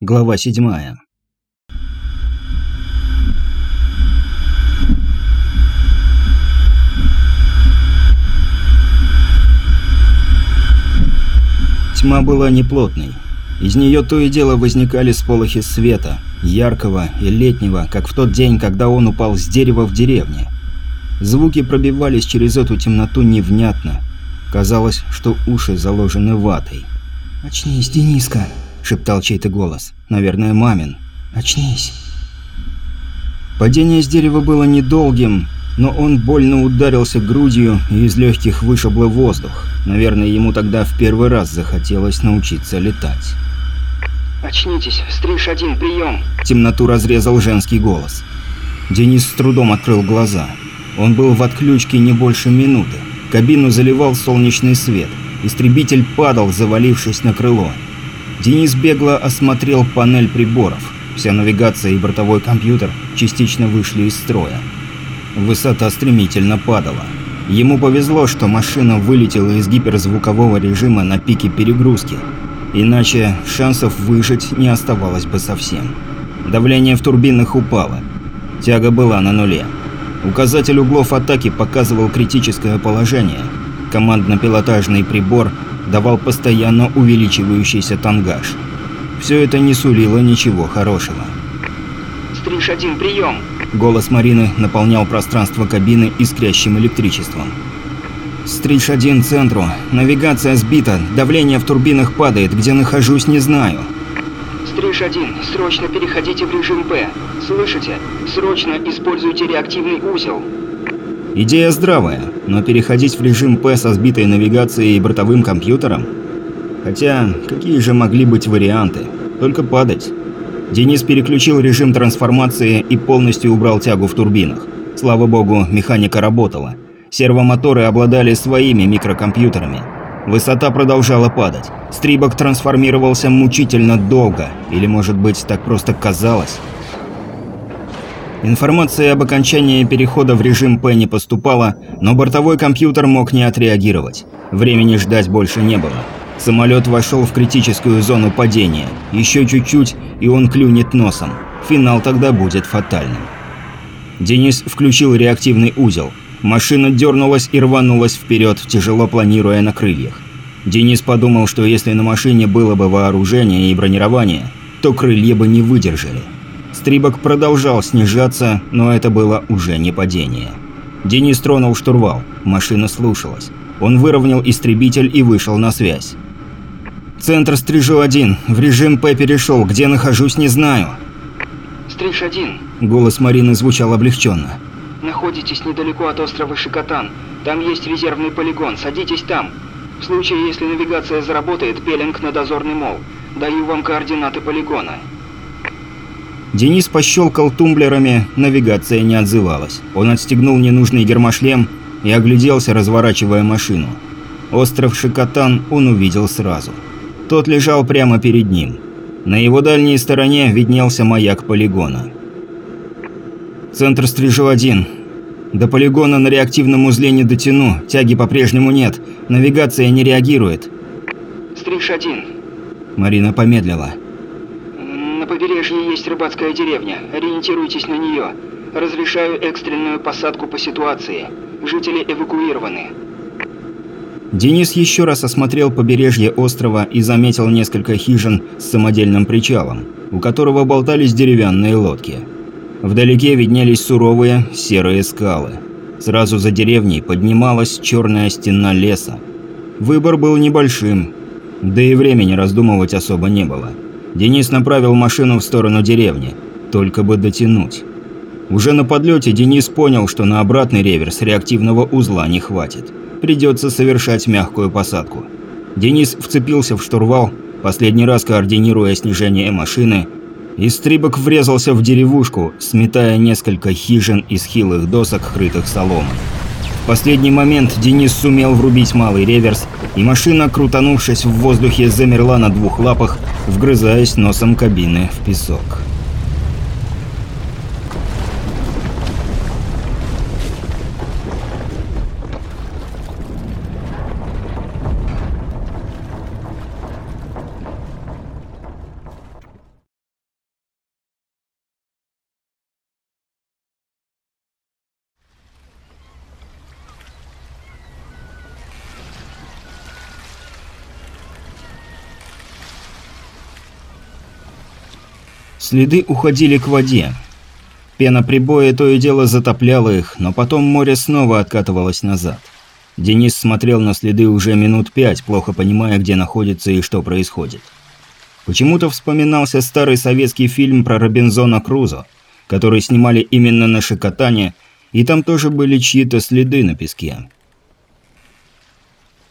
Глава седьмая. Тьма была неплотной. Из нее то и дело возникали сполохи света, яркого и летнего, как в тот день, когда он упал с дерева в деревне. Звуки пробивались через эту темноту невнятно. Казалось, что уши заложены ватой. «Очнись, Дениска!» – шептал чей-то голос. Наверное, мамин. «Очнись!» Падение с дерева было недолгим, но он больно ударился грудью и из легких вышибло воздух. Наверное, ему тогда в первый раз захотелось научиться летать. «Очнитесь, стриж один, прием!» Темноту разрезал женский голос. Денис с трудом открыл глаза. Он был в отключке не больше минуты. Кабину заливал солнечный свет. Истребитель падал, завалившись на крыло. Денис бегло осмотрел панель приборов. Вся навигация и бортовой компьютер частично вышли из строя. Высота стремительно падала. Ему повезло, что машина вылетела из гиперзвукового режима на пике перегрузки. Иначе шансов выжить не оставалось бы совсем. Давление в турбинах упало. Тяга была на нуле. Указатель углов атаки показывал критическое положение. Командно-пилотажный прибор давал постоянно увеличивающийся тангаж. Все это не сулило ничего хорошего. «Стриж один, прием!» Голос Марины наполнял пространство кабины искрящим электричеством. «Стриж-1 центру. Навигация сбита. Давление в турбинах падает. Где нахожусь, не знаю». «Стриж один, срочно переходите в режим П. Слышите? Срочно используйте реактивный узел». Идея здравая, но переходить в режим П со сбитой навигацией и бортовым компьютером? Хотя, какие же могли быть варианты? Только падать. Денис переключил режим трансформации и полностью убрал тягу в турбинах. Слава богу, механика работала. Сервомоторы обладали своими микрокомпьютерами. Высота продолжала падать. Стрибок трансформировался мучительно долго. Или, может быть, так просто казалось? Информация об окончании перехода в режим П не поступала, но бортовой компьютер мог не отреагировать. Времени ждать больше не было. Самолет вошел в критическую зону падения. Еще чуть-чуть, и он клюнет носом. Финал тогда будет фатальным. Денис включил реактивный узел. Машина дернулась и рванулась вперед, тяжело планируя на крыльях. Денис подумал, что если на машине было бы вооружение и бронирование, то крылья бы не выдержали. Стрибок продолжал снижаться, но это было уже не падение. Денис тронул штурвал, машина слушалась. Он выровнял истребитель и вышел на связь. «Центр Стрижу-1. В режим П перешел. Где нахожусь, не знаю». «Стриж один, Голос Марины звучал облегченно. находитесь недалеко от острова Шикотан. Там есть резервный полигон, садитесь там. В случае, если навигация заработает, пелинг на дозорный мол. Даю вам координаты полигона». Денис пощелкал тумблерами, навигация не отзывалась. Он отстегнул ненужный гермошлем и огляделся, разворачивая машину. Остров Шикотан он увидел сразу. Тот лежал прямо перед ним. На его дальней стороне виднелся маяк полигона. Центр Стрижу-1. До полигона на реактивном узле не дотяну, тяги по-прежнему нет, навигация не реагирует. «Стриж один, Марина помедлила. На побережье есть рыбацкая деревня. Ориентируйтесь на нее. Разрешаю экстренную посадку по ситуации. Жители эвакуированы. Денис еще раз осмотрел побережье острова и заметил несколько хижин с самодельным причалом, у которого болтались деревянные лодки. Вдалеке виднелись суровые серые скалы. Сразу за деревней поднималась черная стена леса. Выбор был небольшим, да и времени раздумывать особо не было. Денис направил машину в сторону деревни, только бы дотянуть. Уже на подлете Денис понял, что на обратный реверс реактивного узла не хватит. Придется совершать мягкую посадку. Денис вцепился в штурвал, последний раз координируя снижение машины, и стрибок врезался в деревушку, сметая несколько хижин из хилых досок, крытых соломой. Последний момент Денис сумел врубить малый реверс, и машина, крутанувшись в воздухе, замерла на двух лапах, вгрызаясь носом кабины в песок. Следы уходили к воде. Пена прибоя то и дело затопляла их, но потом море снова откатывалось назад. Денис смотрел на следы уже минут пять, плохо понимая, где находится и что происходит. Почему-то вспоминался старый советский фильм про Робинзона Крузо, который снимали именно на Шикотане, и там тоже были чьи-то следы на песке.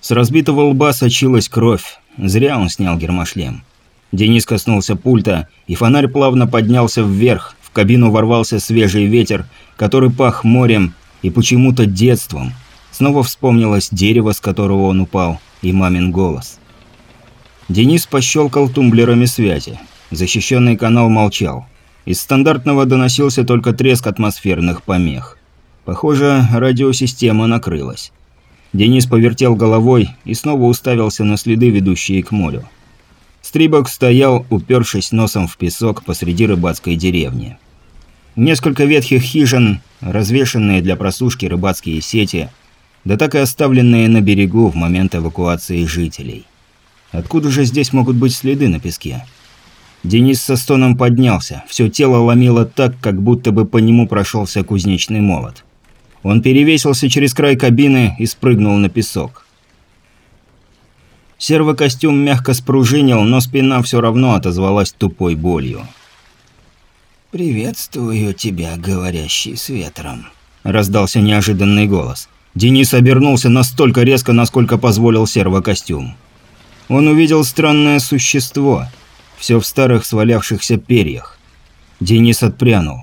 С разбитого лба сочилась кровь. Зря он снял гермошлем. Денис коснулся пульта, и фонарь плавно поднялся вверх. В кабину ворвался свежий ветер, который пах морем и почему-то детством. Снова вспомнилось дерево, с которого он упал, и мамин голос. Денис пощелкал тумблерами связи. Защищенный канал молчал. Из стандартного доносился только треск атмосферных помех. Похоже, радиосистема накрылась. Денис повертел головой и снова уставился на следы, ведущие к морю. Стрибок стоял, упершись носом в песок посреди рыбацкой деревни. Несколько ветхих хижин, развешенные для просушки рыбацкие сети, да так и оставленные на берегу в момент эвакуации жителей. Откуда же здесь могут быть следы на песке? Денис со стоном поднялся, все тело ломило так, как будто бы по нему прошелся кузнечный молот. Он перевесился через край кабины и спрыгнул на песок. Сервокостюм мягко спружинил, но спина все равно отозвалась тупой болью. «Приветствую тебя, говорящий с ветром», – раздался неожиданный голос. Денис обернулся настолько резко, насколько позволил сервокостюм. Он увидел странное существо, все в старых свалявшихся перьях. Денис отпрянул.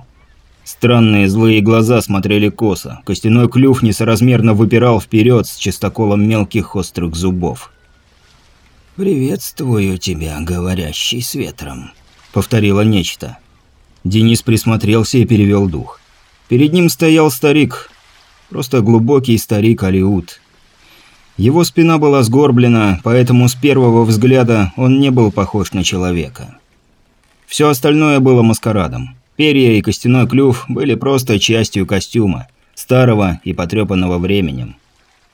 Странные злые глаза смотрели косо, костяной клюв несоразмерно выпирал вперед с чистоколом мелких острых зубов. «Приветствую тебя, говорящий с ветром», — повторило нечто. Денис присмотрелся и перевел дух. Перед ним стоял старик. Просто глубокий старик Алиут. Его спина была сгорблена, поэтому с первого взгляда он не был похож на человека. Все остальное было маскарадом. Перья и костяной клюв были просто частью костюма, старого и потрепанного временем.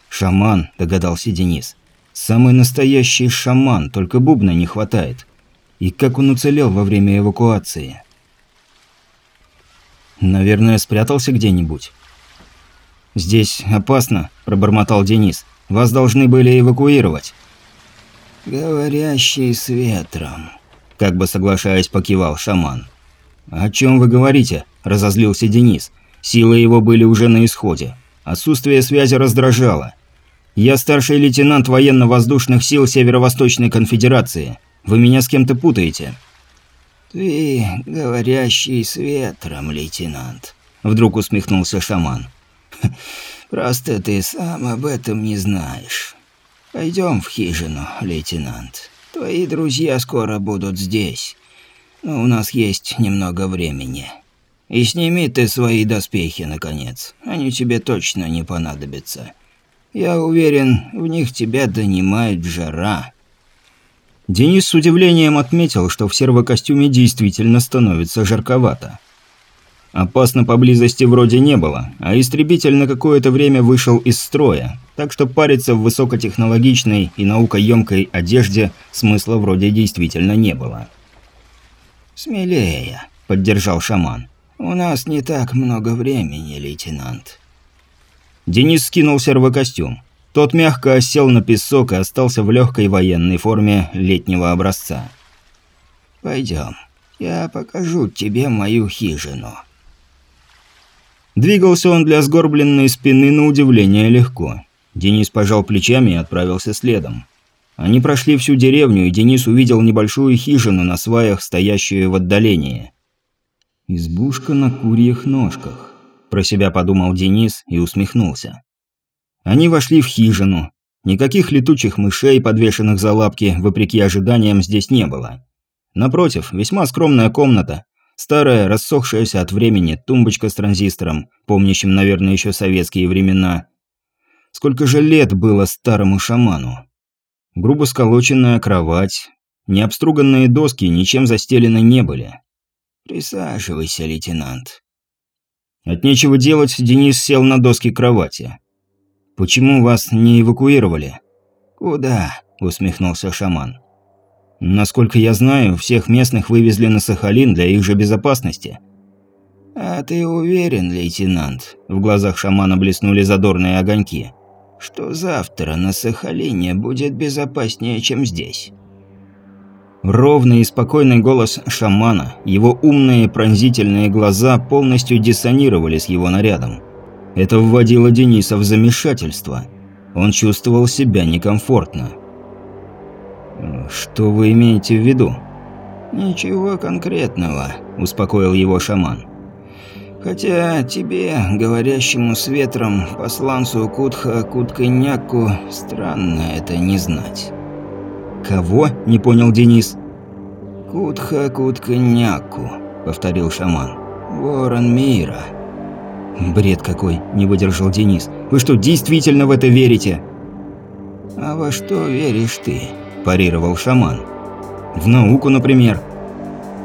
«Шаман», – догадался Денис. Самый настоящий шаман, только бубна не хватает. И как он уцелел во время эвакуации? Наверное, спрятался где-нибудь. «Здесь опасно», – пробормотал Денис. «Вас должны были эвакуировать». «Говорящий с ветром», – как бы соглашаясь, покивал шаман. «О чем вы говорите?» – разозлился Денис. Силы его были уже на исходе. Отсутствие связи раздражало. Я старший лейтенант военно-воздушных сил Северо-Восточной Конфедерации. Вы меня с кем-то путаете». «Ты говорящий с ветром, лейтенант», — вдруг усмехнулся шаман. «Просто ты сам об этом не знаешь. Пойдем в хижину, лейтенант. Твои друзья скоро будут здесь. Но у нас есть немного времени. И сними ты свои доспехи, наконец. Они тебе точно не понадобятся. Я уверен, в них тебя донимает жара». Денис с удивлением отметил, что в сервокостюме действительно становится жарковато. Опасно поблизости вроде не было, а истребитель на какое-то время вышел из строя, так что париться в высокотехнологичной и наукоемкой одежде смысла вроде действительно не было. «Смелее», — поддержал шаман. «У нас не так много времени, лейтенант». Денис скинул сервокостюм. Тот мягко осел на песок и остался в легкой военной форме летнего образца. «Пойдем, я покажу тебе мою хижину». Двигался он для сгорбленной спины на удивление легко. Денис пожал плечами и отправился следом. Они прошли всю деревню, и Денис увидел небольшую хижину на сваях, стоящую в отдалении. Избушка на курьих ножках. Про себя подумал Денис и усмехнулся. Они вошли в хижину. Никаких летучих мышей, подвешенных за лапки, вопреки ожиданиям, здесь не было. Напротив, весьма скромная комната. Старая, рассохшаяся от времени, тумбочка с транзистором, помнящим, наверное, еще советские времена. Сколько же лет было старому шаману? Грубо сколоченная кровать. Необструганные доски ничем застелены не были. «Присаживайся, лейтенант», от нечего делать, Денис сел на доски кровати. «Почему вас не эвакуировали?» «Куда?» – усмехнулся шаман. Насколько я знаю, всех местных вывезли на Сахалин для их же безопасности. А ты уверен, лейтенант? В глазах шамана блеснули задорные огоньки. Что завтра на Сахалине будет безопаснее, чем здесь? Ровный и спокойный голос шамана, его умные пронзительные глаза полностью диссонировали с его нарядом. Это вводило Дениса в замешательство. Он чувствовал себя некомфортно. «Что вы имеете в виду?» «Ничего конкретного», – успокоил его шаман. «Хотя тебе, говорящему с ветром, посланцу Кутха Кутканяку, странно это не знать». «Кого?» – не понял Денис. «Кутха Кутканяку», – повторил шаман. «Ворон мира». «Бред какой!» – не выдержал Денис. «Вы что, действительно в это верите?» «А во что веришь ты?» – парировал шаман. «В науку, например».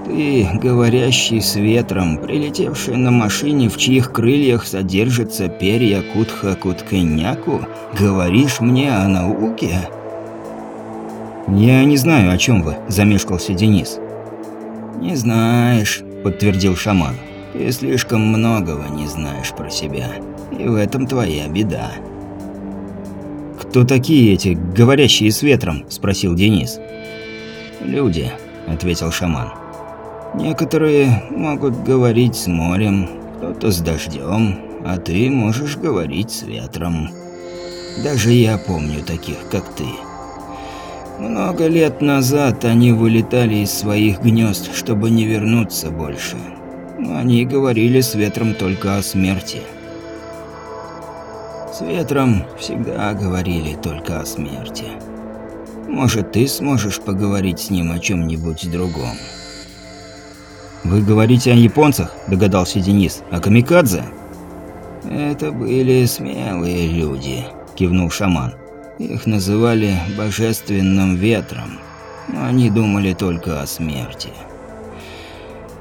«Ты, говорящий с ветром, прилетевший на машине, в чьих крыльях содержатся перья Кутха Кутканяку, говоришь мне о науке?» «Я не знаю, о чем вы», – замешкался Денис. «Не знаешь», – подтвердил шаман. «Ты слишком многого не знаешь про себя, и в этом твоя беда». «Кто такие эти, говорящие с ветром?» – спросил Денис. «Люди», – ответил шаман. «Некоторые могут говорить с морем, кто-то с дождем, а ты можешь говорить с ветром. Даже я помню таких, как ты». Много лет назад они вылетали из своих гнезд, чтобы не вернуться больше. Они говорили с ветром только о смерти. С ветром всегда говорили только о смерти. Может, ты сможешь поговорить с ним о чем-нибудь другом? «Вы говорите о японцах?» – догадался Денис. «О камикадзе?» «Это были смелые люди», – кивнул шаман. Их называли «божественным ветром», но они думали только о смерти.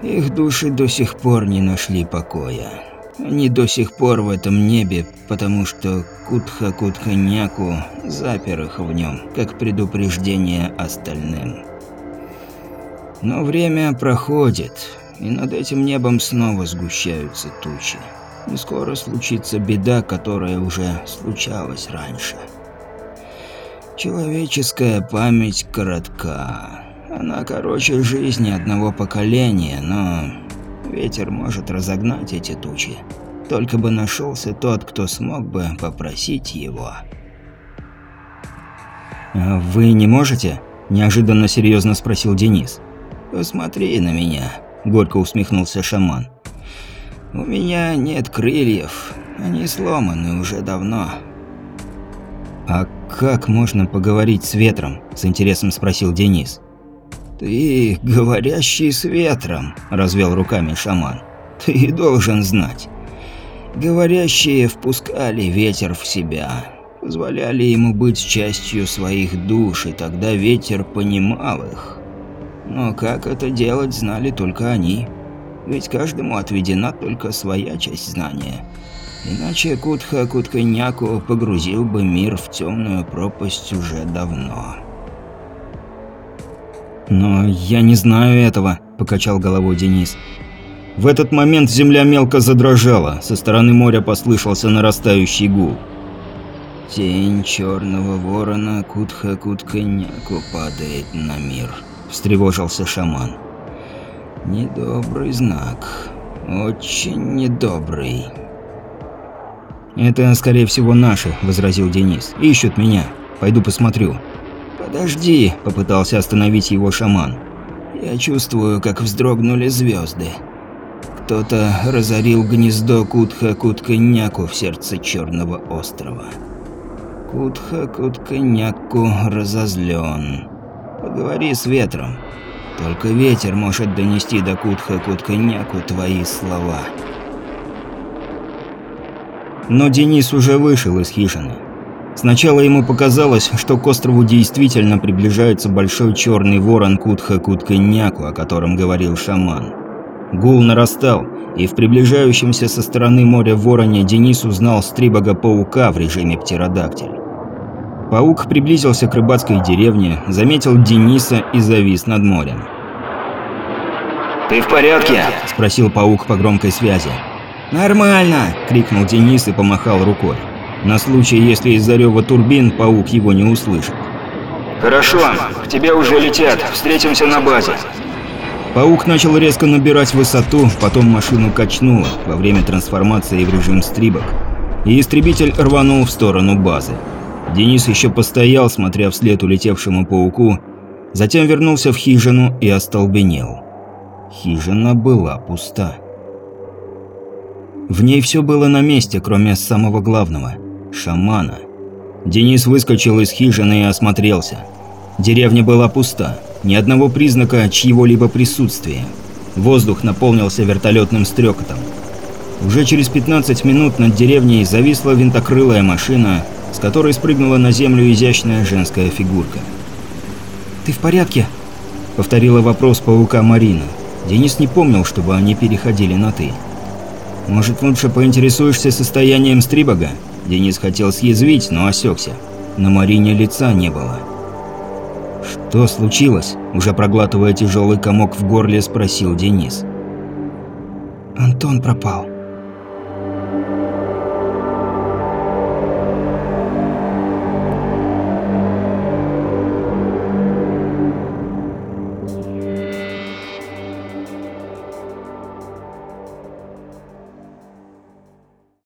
Их души до сих пор не нашли покоя. Они до сих пор в этом небе, потому что Кутха-Кутха-Няку запер их в нем, как предупреждение остальным. Но время проходит, и над этим небом снова сгущаются тучи. И скоро случится беда, которая уже случалась раньше. Человеческая память коротка. Она короче жизни одного поколения, но ветер может разогнать эти тучи. Только бы нашелся тот, кто смог бы попросить его. «А «Вы не можете?» – неожиданно серьезно спросил Денис. «Посмотри на меня», – горько усмехнулся шаман. «У меня нет крыльев, они сломаны уже давно». «А как можно поговорить с ветром?» – с интересом спросил Денис. «Ты говорящий с ветром», – развел руками шаман. «Ты должен знать. Говорящие впускали ветер в себя, позволяли ему быть частью своих душ, и тогда ветер понимал их. Но как это делать, знали только они. Ведь каждому отведена только своя часть знания. Иначе Кутха Кутканяку погрузил бы мир в темную пропасть уже давно. «Но я не знаю этого», – покачал головой Денис. В этот момент земля мелко задрожала, со стороны моря послышался нарастающий гул. «Тень черного ворона Кутха Кутканяку падает на мир», – встревожился шаман. «Недобрый знак. Очень недобрый». «Это, скорее всего, наши», – возразил Денис. «Ищут меня. Пойду посмотрю». «Подожди», – попытался остановить его шаман. «Я чувствую, как вздрогнули звезды. Кто-то разорил гнездо Кутха-Кутканяку в сердце Черного острова. Кутха-Кутканяку разозлен. Поговори с ветром. Только ветер может донести до Кутха-Кутканяку твои слова». Но Денис уже вышел из хижины. Сначала ему показалось, что к острову действительно приближается большой черный ворон Кутха-Кутканяку, о котором говорил шаман. Гул нарастал, и в приближающемся со стороны моря вороне Денис узнал стрибога-паука в режиме птеродактиль. Паук приблизился к рыбацкой деревне, заметил Дениса и завис над морем. «Ты в порядке?» – спросил паук по громкой связи. «Нормально!» – крикнул Денис и помахал рукой. На случай, если из-за рёва турбин паук его не услышит. «Хорошо, к тебе уже летят. Встретимся на базе». Паук начал резко набирать высоту, потом машину качнуло во время трансформации в режим стрибок, и истребитель рванул в сторону базы. Денис еще постоял, смотря вслед улетевшему пауку, затем вернулся в хижину и остолбенел. Хижина была пуста. В ней все было на месте, кроме самого главного – шамана. Денис выскочил из хижины и осмотрелся. Деревня была пуста, ни одного признака чьего-либо присутствия. Воздух наполнился вертолетным стрекотом. Уже через 15 минут над деревней зависла винтокрылая машина, с которой спрыгнула на землю изящная женская фигурка. «Ты в порядке?» – повторила вопрос паука Марина. Денис не помнил, чтобы они переходили на «ты». «Может, лучше поинтересуешься состоянием Стрибога?» Денис хотел съязвить, но осекся. На Марине лица не было. «Что случилось?» – уже проглатывая тяжелый комок в горле, спросил Денис. «Антон пропал»,